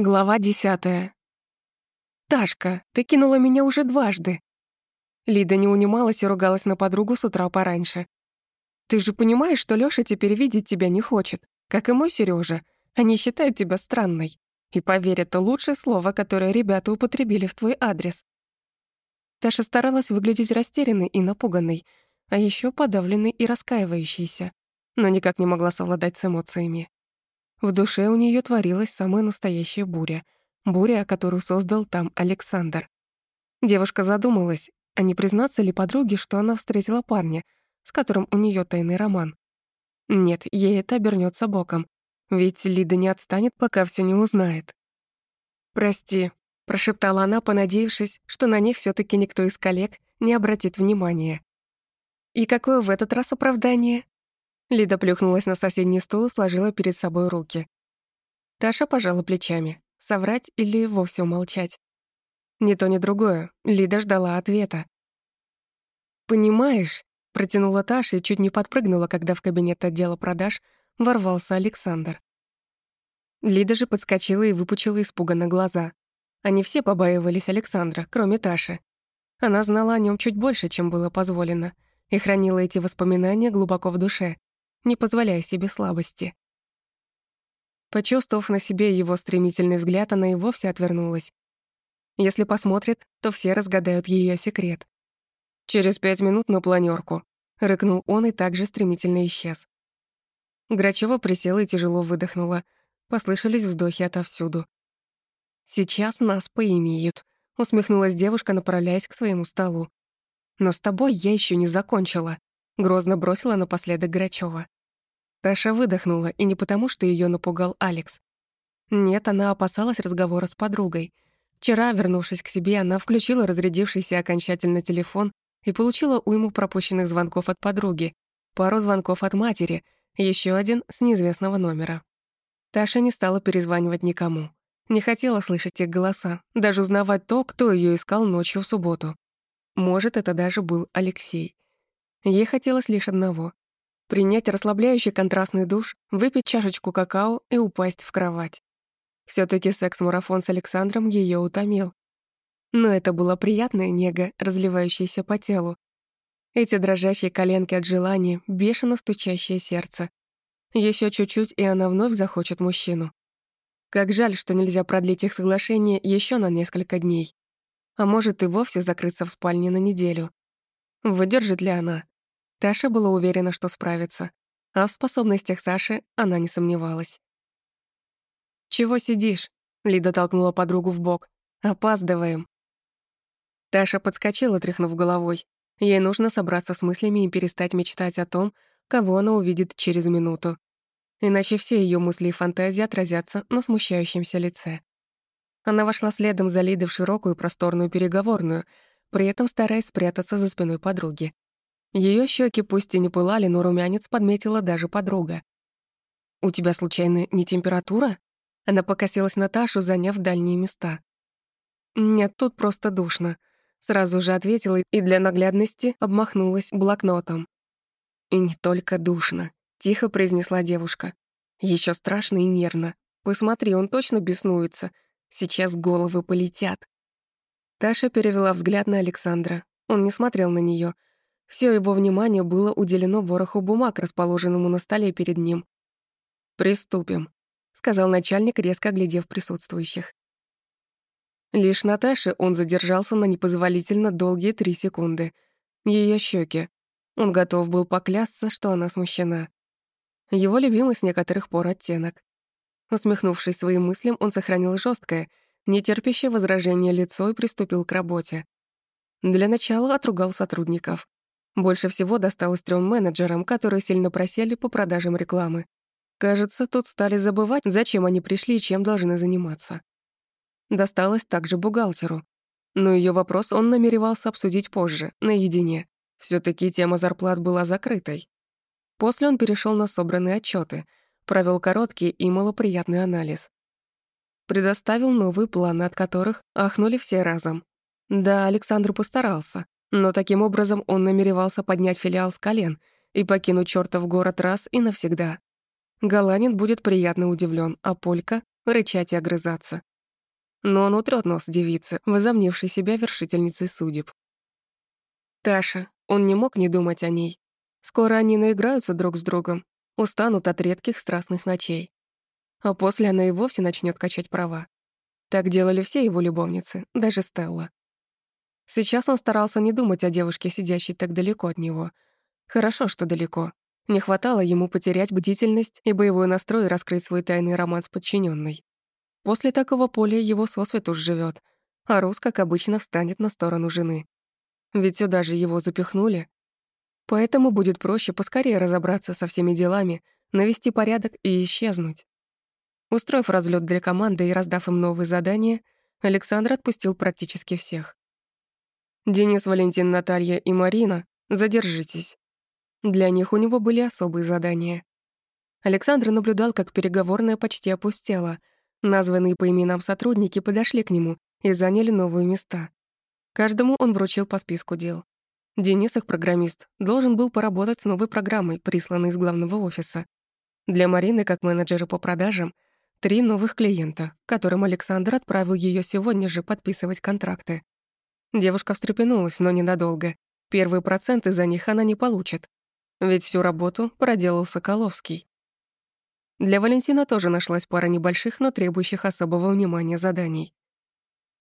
Глава десятая. «Ташка, ты кинула меня уже дважды!» Лида не унималась и ругалась на подругу с утра пораньше. «Ты же понимаешь, что Лёша теперь видеть тебя не хочет, как и мой Серёжа. Они считают тебя странной. И поверь, это лучшее слово, которое ребята употребили в твой адрес». Таша старалась выглядеть растерянной и напуганной, а ещё подавленной и раскаивающейся, но никак не могла совладать с эмоциями. В душе у нее творилась самая настоящая буря. Буря, которую создал там Александр. Девушка задумалась, а не признаться ли подруге, что она встретила парня, с которым у нее тайный роман. Нет, ей это обернется боком, ведь Лида не отстанет, пока все не узнает. «Прости», — прошептала она, понадеявшись, что на них все таки никто из коллег не обратит внимания. «И какое в этот раз оправдание?» Лида плюхнулась на соседний стул и сложила перед собой руки. Таша пожала плечами. Соврать или вовсе умолчать? Ни то, ни другое. Лида ждала ответа. «Понимаешь», — протянула Таша и чуть не подпрыгнула, когда в кабинет отдела продаж ворвался Александр. Лида же подскочила и выпучила испуганно глаза. Они все побаивались Александра, кроме Таши. Она знала о нем чуть больше, чем было позволено, и хранила эти воспоминания глубоко в душе не позволяя себе слабости. Почувствовав на себе его стремительный взгляд, она и вовсе отвернулась. Если посмотрит, то все разгадают ее секрет. «Через пять минут на планерку, рыкнул он и также стремительно исчез. Грачева присела и тяжело выдохнула. Послышались вздохи отовсюду. «Сейчас нас поимеют», — усмехнулась девушка, направляясь к своему столу. «Но с тобой я еще не закончила», — грозно бросила напоследок Грачева. Таша выдохнула, и не потому, что ее напугал Алекс. Нет, она опасалась разговора с подругой. Вчера, вернувшись к себе, она включила разрядившийся окончательно телефон и получила уйму пропущенных звонков от подруги, пару звонков от матери, еще один с неизвестного номера. Таша не стала перезванивать никому. Не хотела слышать их голоса, даже узнавать то, кто ее искал ночью в субботу. Может, это даже был Алексей. Ей хотелось лишь одного принять расслабляющий контрастный душ, выпить чашечку какао и упасть в кровать. все таки секс-марафон с Александром ее утомил. Но это была приятная нега, разливающаяся по телу. Эти дрожащие коленки от желания, бешено стучащее сердце. Еще чуть-чуть, и она вновь захочет мужчину. Как жаль, что нельзя продлить их соглашение еще на несколько дней. А может, и вовсе закрыться в спальне на неделю. Выдержит ли она? Таша была уверена, что справится, а в способностях Саши она не сомневалась. «Чего сидишь?» — Лида толкнула подругу в бок. «Опаздываем». Таша подскочила, тряхнув головой. Ей нужно собраться с мыслями и перестать мечтать о том, кого она увидит через минуту. Иначе все ее мысли и фантазии отразятся на смущающемся лице. Она вошла следом за Лидой в широкую просторную переговорную, при этом стараясь спрятаться за спиной подруги. Ее щеки пусть и не пылали, но румянец подметила даже подруга. «У тебя, случайно, не температура?» Она покосилась Наташу, заняв дальние места. «Нет, тут просто душно», — сразу же ответила и для наглядности обмахнулась блокнотом. «И не только душно», — тихо произнесла девушка. Еще страшно и нервно. Посмотри, он точно беснуется. Сейчас головы полетят». Таша перевела взгляд на Александра. Он не смотрел на нее, все его внимание было уделено вороху бумаг, расположенному на столе перед ним. «Приступим», — сказал начальник, резко оглядев присутствующих. Лишь Наташе он задержался на непозволительно долгие три секунды. Ее щеки. Он готов был поклясться, что она смущена. Его любимый с некоторых пор оттенок. Усмехнувшись своим мыслям, он сохранил жесткое, нетерпящее возражение лицо и приступил к работе. Для начала отругал сотрудников. Больше всего досталось трем менеджерам, которые сильно просели по продажам рекламы. Кажется, тут стали забывать, зачем они пришли и чем должны заниматься. Досталось также бухгалтеру. Но ее вопрос он намеревался обсудить позже, наедине. все таки тема зарплат была закрытой. После он перешел на собранные отчеты, провел короткий и малоприятный анализ. Предоставил новые планы, от которых ахнули все разом. Да, Александр постарался. Но таким образом он намеревался поднять филиал с колен и покинуть чертов город раз и навсегда. Галанин будет приятно удивлен, а Полька — рычать и огрызаться. Но он утрёт нос девицы, возомнившей себя вершительницей судеб. Таша, он не мог не думать о ней. Скоро они наиграются друг с другом, устанут от редких страстных ночей. А после она и вовсе начнет качать права. Так делали все его любовницы, даже Стелла. Сейчас он старался не думать о девушке, сидящей так далеко от него. Хорошо, что далеко. Не хватало ему потерять бдительность и боевой настрой раскрыть свой тайный роман с подчиненной. После такого поля его сосвет уж живет, а Рус, как обычно, встанет на сторону жены. Ведь сюда же его запихнули. Поэтому будет проще поскорее разобраться со всеми делами, навести порядок и исчезнуть. Устроив разлет для команды и раздав им новые задания, Александр отпустил практически всех. «Денис, Валентин, Наталья и Марина, задержитесь». Для них у него были особые задания. Александр наблюдал, как переговорная почти опустела. Названные по именам сотрудники подошли к нему и заняли новые места. Каждому он вручил по списку дел. Денис, их программист, должен был поработать с новой программой, присланной из главного офиса. Для Марины, как менеджера по продажам, три новых клиента, которым Александр отправил ее сегодня же подписывать контракты. Девушка встрепенулась, но ненадолго. Первые проценты за них она не получит. Ведь всю работу проделал Соколовский. Для Валентина тоже нашлась пара небольших, но требующих особого внимания заданий.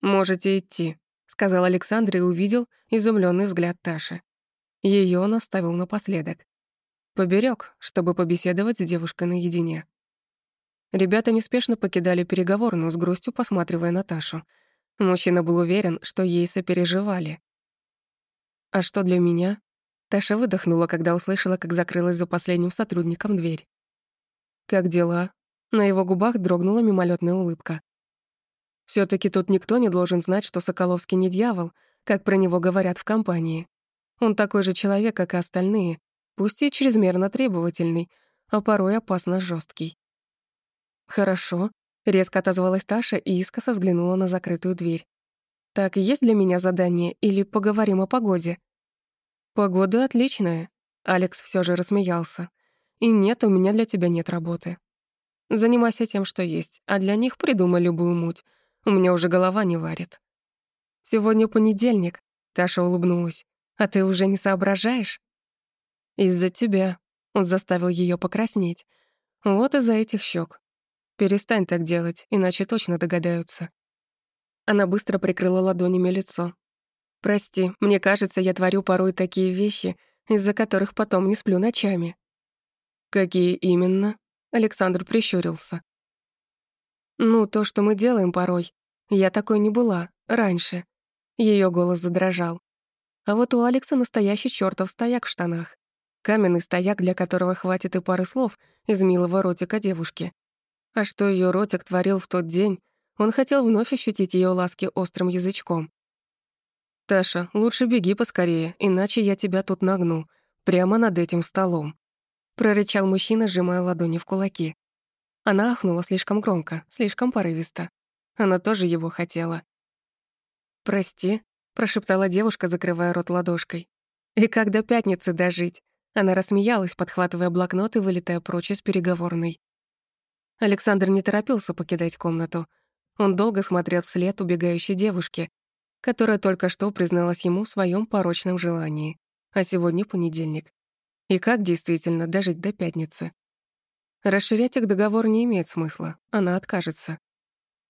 «Можете идти», сказал Александр и увидел изумленный взгляд Таши. Ее он оставил напоследок. Поберег, чтобы побеседовать с девушкой наедине. Ребята неспешно покидали переговорную, с грустью посматривая на Ташу. Мужчина был уверен, что ей сопереживали. «А что для меня?» Таша выдохнула, когда услышала, как закрылась за последним сотрудником дверь. «Как дела?» На его губах дрогнула мимолетная улыбка все таки тут никто не должен знать, что Соколовский не дьявол, как про него говорят в компании. Он такой же человек, как и остальные, пусть и чрезмерно требовательный, а порой опасно жесткий. «Хорошо», — резко отозвалась Таша и искоса взглянула на закрытую дверь. «Так, есть для меня задание или поговорим о погоде?» «Погода отличная», — Алекс все же рассмеялся. «И нет, у меня для тебя нет работы. Занимайся тем, что есть, а для них придумай любую муть, у меня уже голова не варит. Сегодня понедельник, Таша улыбнулась. А ты уже не соображаешь? Из-за тебя. Он заставил ее покраснеть. Вот из-за этих щек. Перестань так делать, иначе точно догадаются. Она быстро прикрыла ладонями лицо. Прости, мне кажется, я творю порой такие вещи, из-за которых потом не сплю ночами. Какие именно? Александр прищурился. Ну, то, что мы делаем порой. Я такой не была. Раньше. Ее голос задрожал. А вот у Алекса настоящий чертов стояк в штанах. Каменный стояк, для которого хватит и пары слов из милого ротика девушки. А что ее ротик творил в тот день, он хотел вновь ощутить ее ласки острым язычком. «Таша, лучше беги поскорее, иначе я тебя тут нагну, прямо над этим столом», прорычал мужчина, сжимая ладони в кулаки. Она ахнула слишком громко, слишком порывисто. Она тоже его хотела. «Прости», — прошептала девушка, закрывая рот ладошкой. «И как до пятницы дожить?» Она рассмеялась, подхватывая блокнот и вылетая прочь из переговорной. Александр не торопился покидать комнату. Он долго смотрел вслед убегающей девушке, которая только что призналась ему в своем порочном желании. А сегодня понедельник. И как действительно дожить до пятницы? Расширять их договор не имеет смысла, она откажется.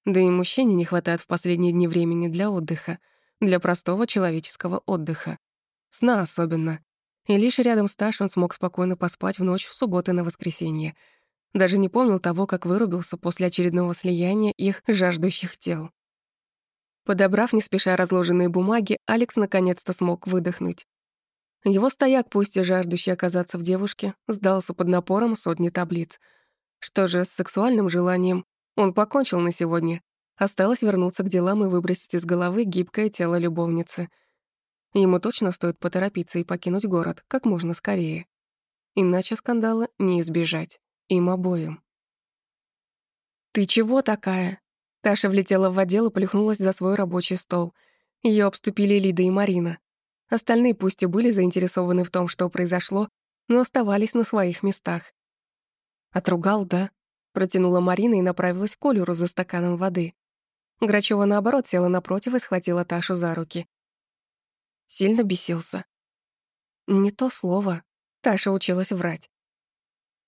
Да и мужчине не хватает в последние дни времени для отдыха, для простого человеческого отдыха. Сна особенно. И лишь рядом с Таш он смог спокойно поспать в ночь в субботу на воскресенье. Даже не помнил того, как вырубился после очередного слияния их жаждущих тел. Подобрав не спеша разложенные бумаги, Алекс наконец-то смог выдохнуть. Его стояк, пусть и жаждущий оказаться в девушке, сдался под напором сотни таблиц. Что же с сексуальным желанием? Он покончил на сегодня. Осталось вернуться к делам и выбросить из головы гибкое тело любовницы. Ему точно стоит поторопиться и покинуть город как можно скорее. Иначе скандала не избежать. Им обоим. «Ты чего такая?» Таша влетела в отдел и плюхнулась за свой рабочий стол. Ее обступили Лида и Марина. Остальные пусть и были заинтересованы в том, что произошло, но оставались на своих местах. «Отругал, да?» — протянула Марина и направилась к Колеру за стаканом воды. Грачева, наоборот, села напротив и схватила Ташу за руки. Сильно бесился. Не то слово. Таша училась врать.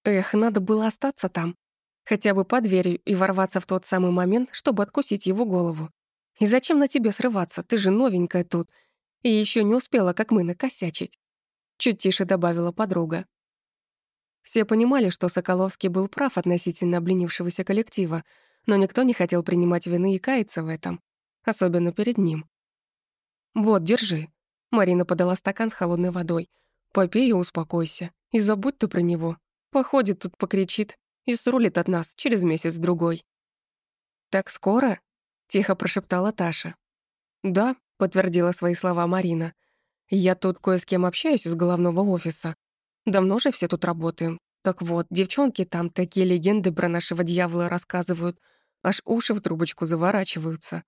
Эх, надо было остаться там. Хотя бы под дверью и ворваться в тот самый момент, чтобы откусить его голову. И зачем на тебе срываться? Ты же новенькая тут. И еще не успела, как мы, накосячить. Чуть тише добавила подруга. Все понимали, что Соколовский был прав относительно обленившегося коллектива, но никто не хотел принимать вины и каяться в этом, особенно перед ним. «Вот, держи». Марина подала стакан с холодной водой. «Попей и успокойся. И забудь ты про него. Походит тут, покричит и срулит от нас через месяц-другой». «Так скоро?» — тихо прошептала Таша. «Да», — подтвердила свои слова Марина. «Я тут кое с кем общаюсь из головного офиса. Давно же все тут работаем. Так вот, девчонки там такие легенды про нашего дьявола рассказывают, аж уши в трубочку заворачиваются.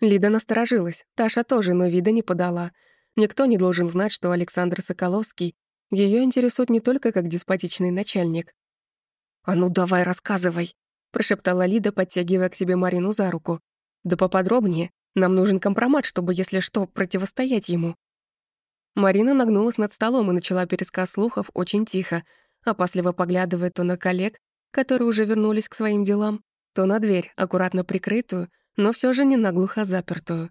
Лида насторожилась, Таша тоже, но вида не подала. Никто не должен знать, что Александр Соколовский ее интересует не только как деспотичный начальник. «А ну давай, рассказывай», — прошептала Лида, подтягивая к себе Марину за руку. «Да поподробнее. Нам нужен компромат, чтобы, если что, противостоять ему». Марина нагнулась над столом и начала пересказ слухов очень тихо, опасливо поглядывая то на коллег, которые уже вернулись к своим делам, то на дверь, аккуратно прикрытую, но все же не наглухо запертую.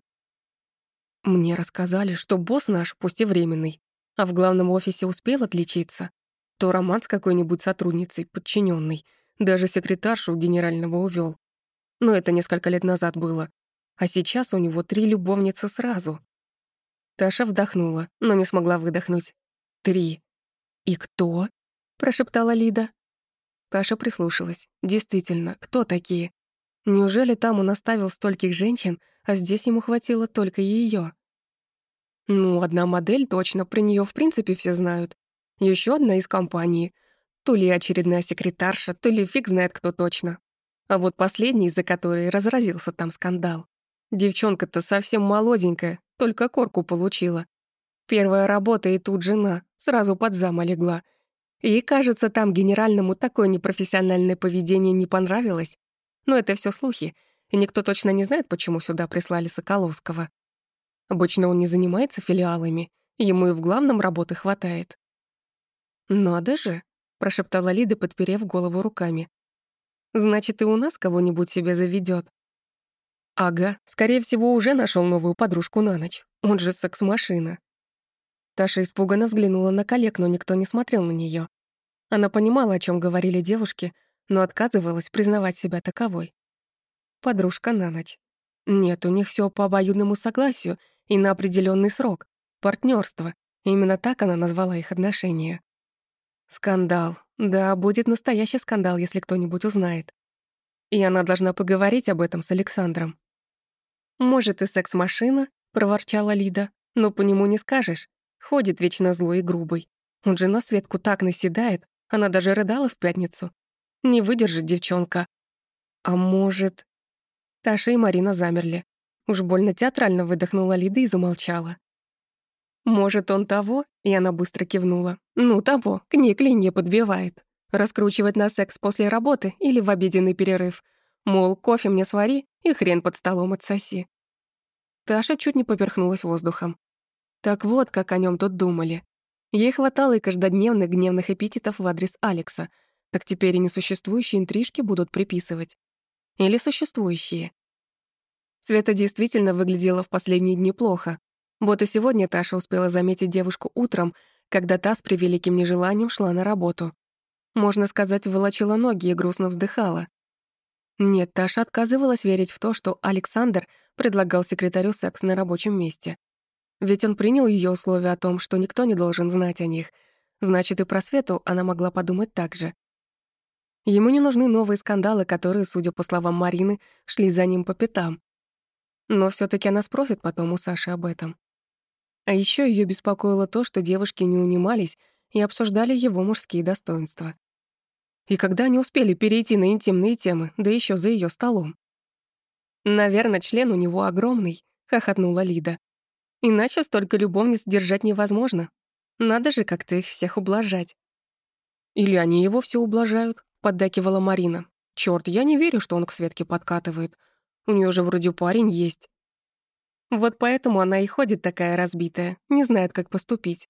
Мне рассказали, что босс наш, пусть и временный, а в главном офисе успел отличиться, то роман с какой-нибудь сотрудницей, подчиненной, даже секретаршу у генерального увел. Но это несколько лет назад было. А сейчас у него три любовницы сразу. Таша вдохнула, но не смогла выдохнуть. «Три. И кто?» — прошептала Лида. Таша прислушалась. «Действительно, кто такие? Неужели там он оставил стольких женщин, а здесь ему хватило только ее? Ну, одна модель точно, про нее в принципе все знают. Еще одна из компании. То ли очередная секретарша, то ли фиг знает кто точно. А вот последний, из-за которой разразился там скандал. Девчонка-то совсем молоденькая, только корку получила. Первая работа и тут жена, сразу под зама легла. И, кажется, там генеральному такое непрофессиональное поведение не понравилось. Но это все слухи, и никто точно не знает, почему сюда прислали Соколовского. Обычно он не занимается филиалами, ему и в главном работы хватает. «Надо же», — прошептала Лида, подперев голову руками. «Значит, и у нас кого-нибудь себе заведет. Ага, скорее всего, уже нашел новую подружку на ночь. Он же секс-машина. Таша испуганно взглянула на коллег, но никто не смотрел на нее. Она понимала, о чем говорили девушки, но отказывалась признавать себя таковой. Подружка на ночь. Нет, у них все по обоюдному согласию и на определенный срок. Партнерство. Именно так она назвала их отношения. Скандал. Да, будет настоящий скандал, если кто-нибудь узнает. И она должна поговорить об этом с Александром. «Может, и секс-машина», — проворчала Лида, «но по нему не скажешь. Ходит вечно злой и грубый. Он же на Светку так наседает, она даже рыдала в пятницу. Не выдержит девчонка. А может... Таша и Марина замерли. Уж больно театрально выдохнула Лида и замолчала. «Может, он того?» И она быстро кивнула. «Ну, того, к ней клинья подбивает. Раскручивать на секс после работы или в обеденный перерыв. Мол, кофе мне свари и хрен под столом отсоси». Таша чуть не поперхнулась воздухом. Так вот, как о нем тут думали. Ей хватало и каждодневных гневных эпитетов в адрес Алекса, так теперь и несуществующие интрижки будут приписывать. Или существующие. Света действительно выглядела в последние дни плохо. Вот и сегодня Таша успела заметить девушку утром, когда та с превеликим нежеланием шла на работу. Можно сказать, волочила ноги и грустно вздыхала. Нет, Таша отказывалась верить в то, что Александр предлагал секретарю секс на рабочем месте. Ведь он принял ее условия о том, что никто не должен знать о них. Значит, и про Свету она могла подумать так же. Ему не нужны новые скандалы, которые, судя по словам Марины, шли за ним по пятам. Но все таки она спросит потом у Саши об этом. А еще ее беспокоило то, что девушки не унимались и обсуждали его мужские достоинства. И когда они успели перейти на интимные темы, да еще за ее столом? «Наверное, член у него огромный», — хохотнула Лида. «Иначе столько любовниц держать невозможно. Надо же как-то их всех ублажать». Или они его все ублажают, поддакивала Марина. Черт, я не верю, что он к Светке подкатывает. У нее же вроде парень есть. Вот поэтому она и ходит такая разбитая, не знает, как поступить.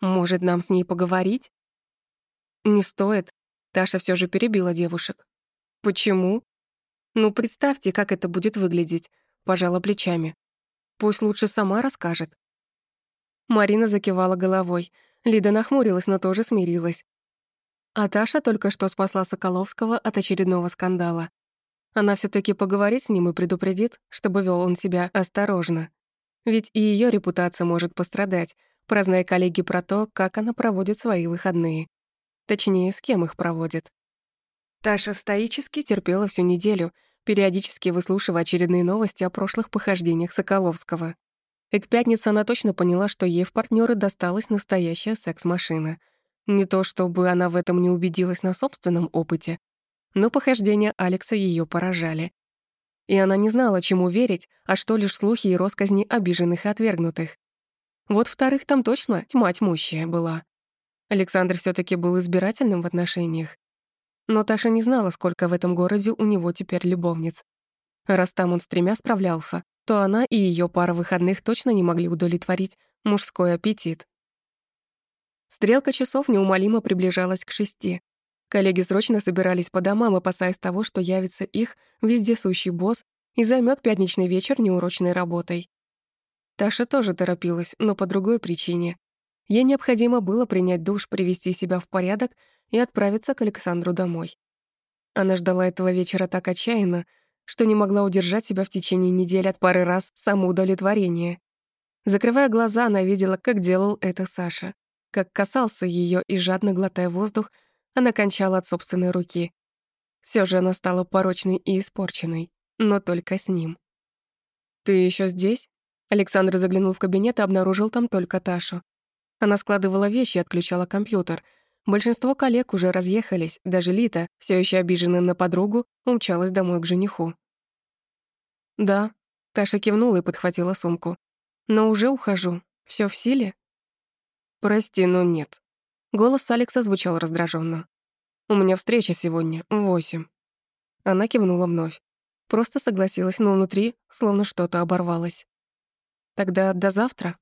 Может, нам с ней поговорить? Не стоит. Таша все же перебила девушек. Почему? Ну, представьте, как это будет выглядеть, пожала плечами. Пусть лучше сама расскажет. Марина закивала головой. Лида нахмурилась, но тоже смирилась. А Таша только что спасла Соколовского от очередного скандала. Она все таки поговорит с ним и предупредит, чтобы вел он себя осторожно. Ведь и ее репутация может пострадать, прозная коллеги про то, как она проводит свои выходные. Точнее, с кем их проводит. Таша стоически терпела всю неделю, периодически выслушивая очередные новости о прошлых похождениях Соколовского. И к пятнице она точно поняла, что ей в партнеры досталась настоящая секс-машина. Не то чтобы она в этом не убедилась на собственном опыте, но похождения Алекса ее поражали. И она не знала, чему верить, а что лишь слухи и росказни обиженных и отвергнутых. Вот вторых там точно тьма тьмущая была. Александр все таки был избирательным в отношениях. Но Таша не знала, сколько в этом городе у него теперь любовниц. Раз там он с тремя справлялся, то она и ее пара выходных точно не могли удовлетворить мужской аппетит. Стрелка часов неумолимо приближалась к шести. Коллеги срочно собирались по домам, опасаясь того, что явится их вездесущий босс и займет пятничный вечер неурочной работой. Таша тоже торопилась, но по другой причине. Ей необходимо было принять душ, привести себя в порядок и отправиться к Александру домой. Она ждала этого вечера так отчаянно, что не могла удержать себя в течение недели от пары раз самоудовлетворения. Закрывая глаза, она видела, как делал это Саша, как касался ее и, жадно глотая воздух, она кончала от собственной руки. Все же она стала порочной и испорченной, но только с ним. «Ты еще здесь?» Александр заглянул в кабинет и обнаружил там только Ташу. Она складывала вещи и отключала компьютер. Большинство коллег уже разъехались, даже Лита, все еще обиженная на подругу, умчалась домой к жениху. «Да», — Таша кивнула и подхватила сумку. «Но уже ухожу. Все в силе?» «Прости, но нет», Голос Алекса звучал раздраженно. «У меня встреча сегодня, в восемь». Она кивнула вновь. Просто согласилась, но внутри словно что-то оборвалось. «Тогда до завтра?»